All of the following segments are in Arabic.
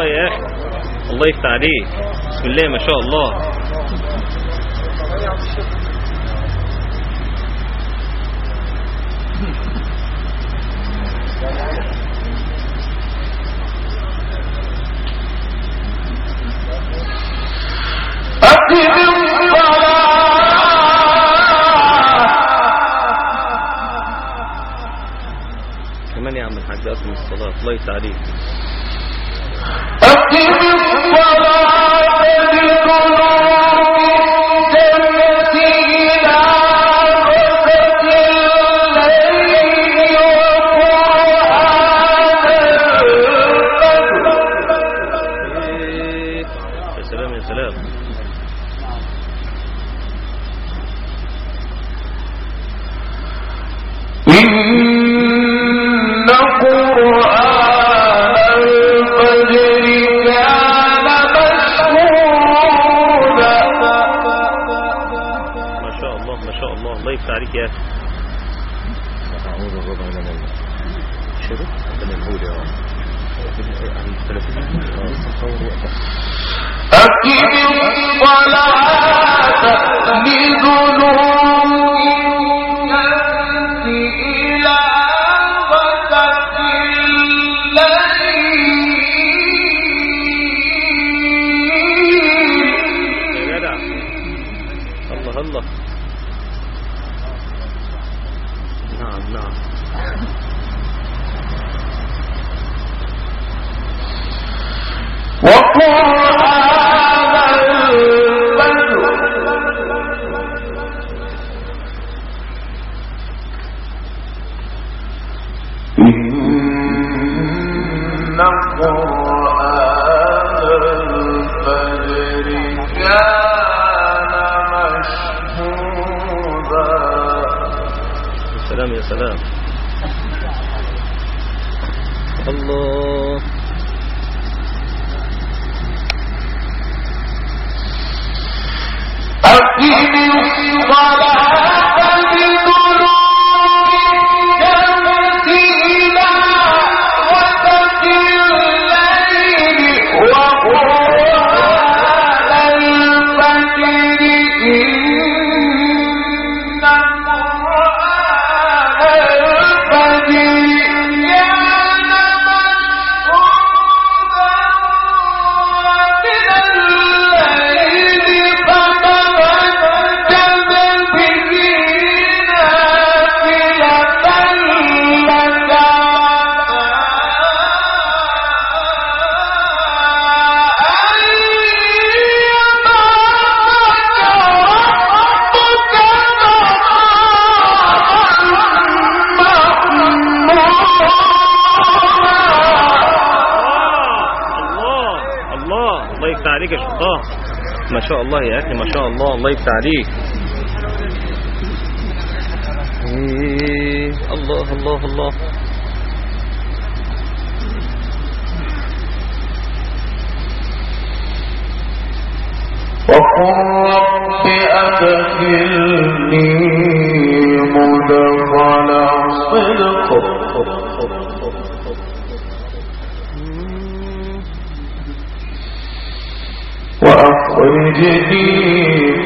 الله يفتح عليك. بسم الله ما شاء الله. أقم كمان يا عم الحاج أقم الصلاة. الله يفتح أقم الصلاة عليك يا أخي. أعوذ بالله من الله يا رب. أقم الصلاة لدلوك أقم الصلاة الله يفتح عليك يا شطار ما شاء الله يا أخي ما شاء الله الله يفتح عليك. الله الله الله. وقل رب أدخلني مدخل صدق وأخرجني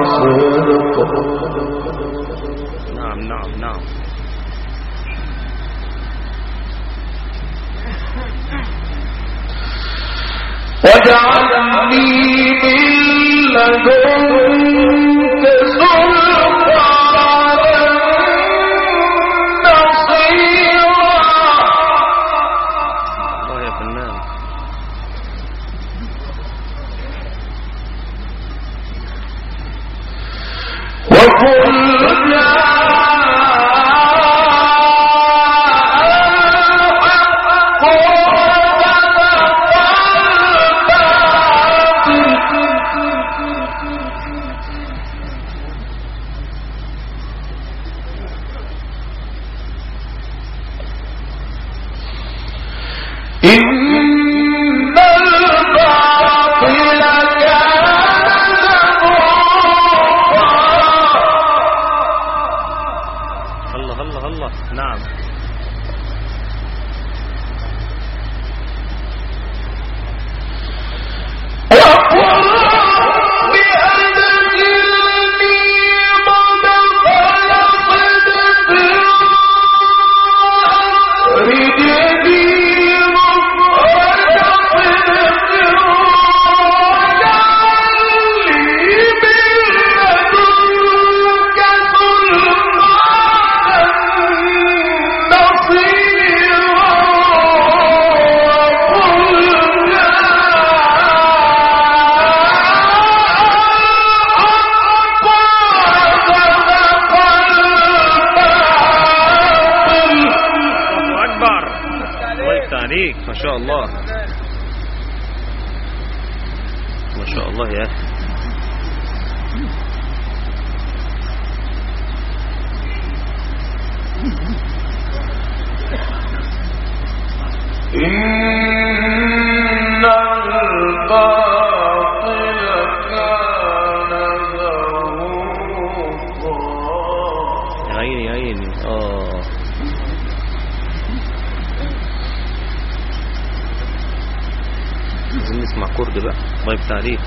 مخرج صدق نعم نعم نعم واجعلني من لدنك Maşallah. Maşallah ya. İnnel طيب تعليق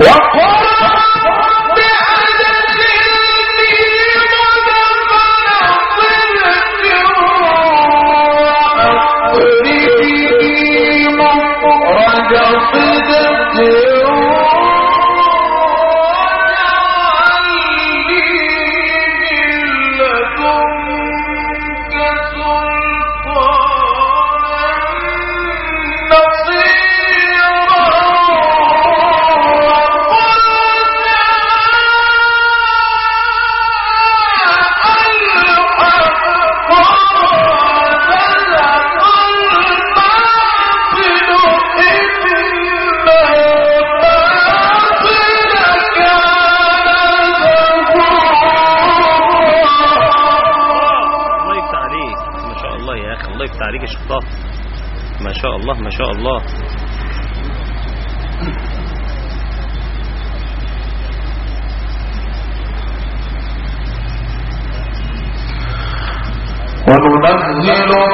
وقال ما شاء الله ما شاء الله. وننزل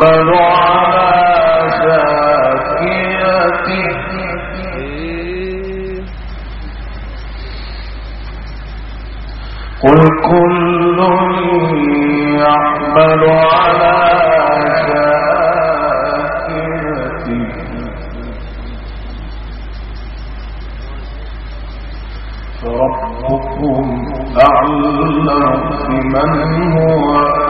تحمل على ساكنته قل كل على فربكم أعلم بمن هو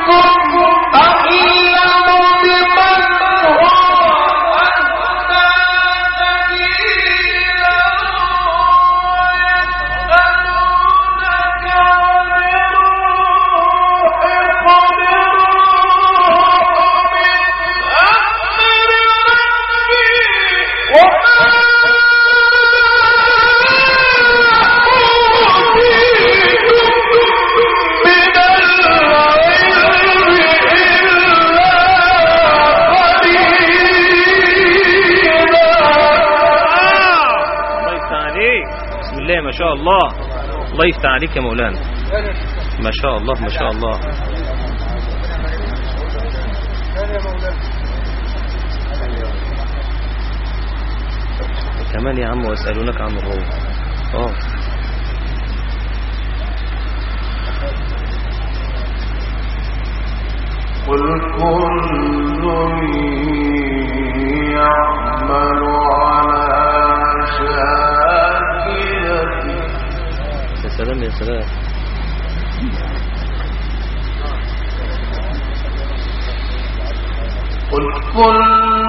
Allah'ım الله. الله يفتح عليك يا مولانا. ما شاء الله ما شاء الله. كمان يا عم ويسألونك عن الروح. آه. يا سلام قل كل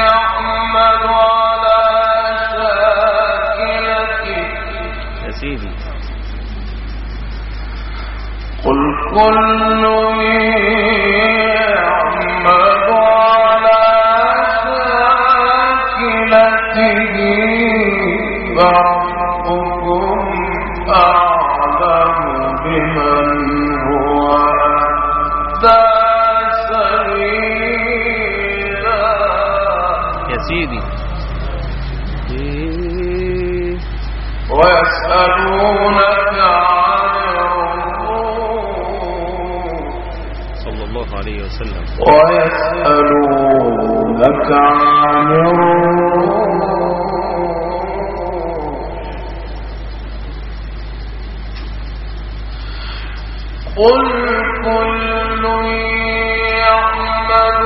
يعمل على شاكلته. يا سيدي. قل كل ويسألونك عن الروح صلى الله عليه وسلم. ويسألونك عن قل كل يعمل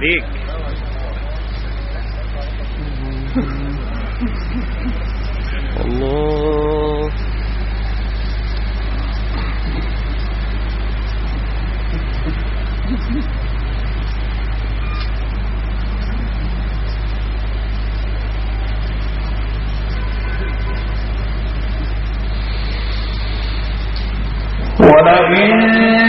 الله يفتح عليك الله ولئن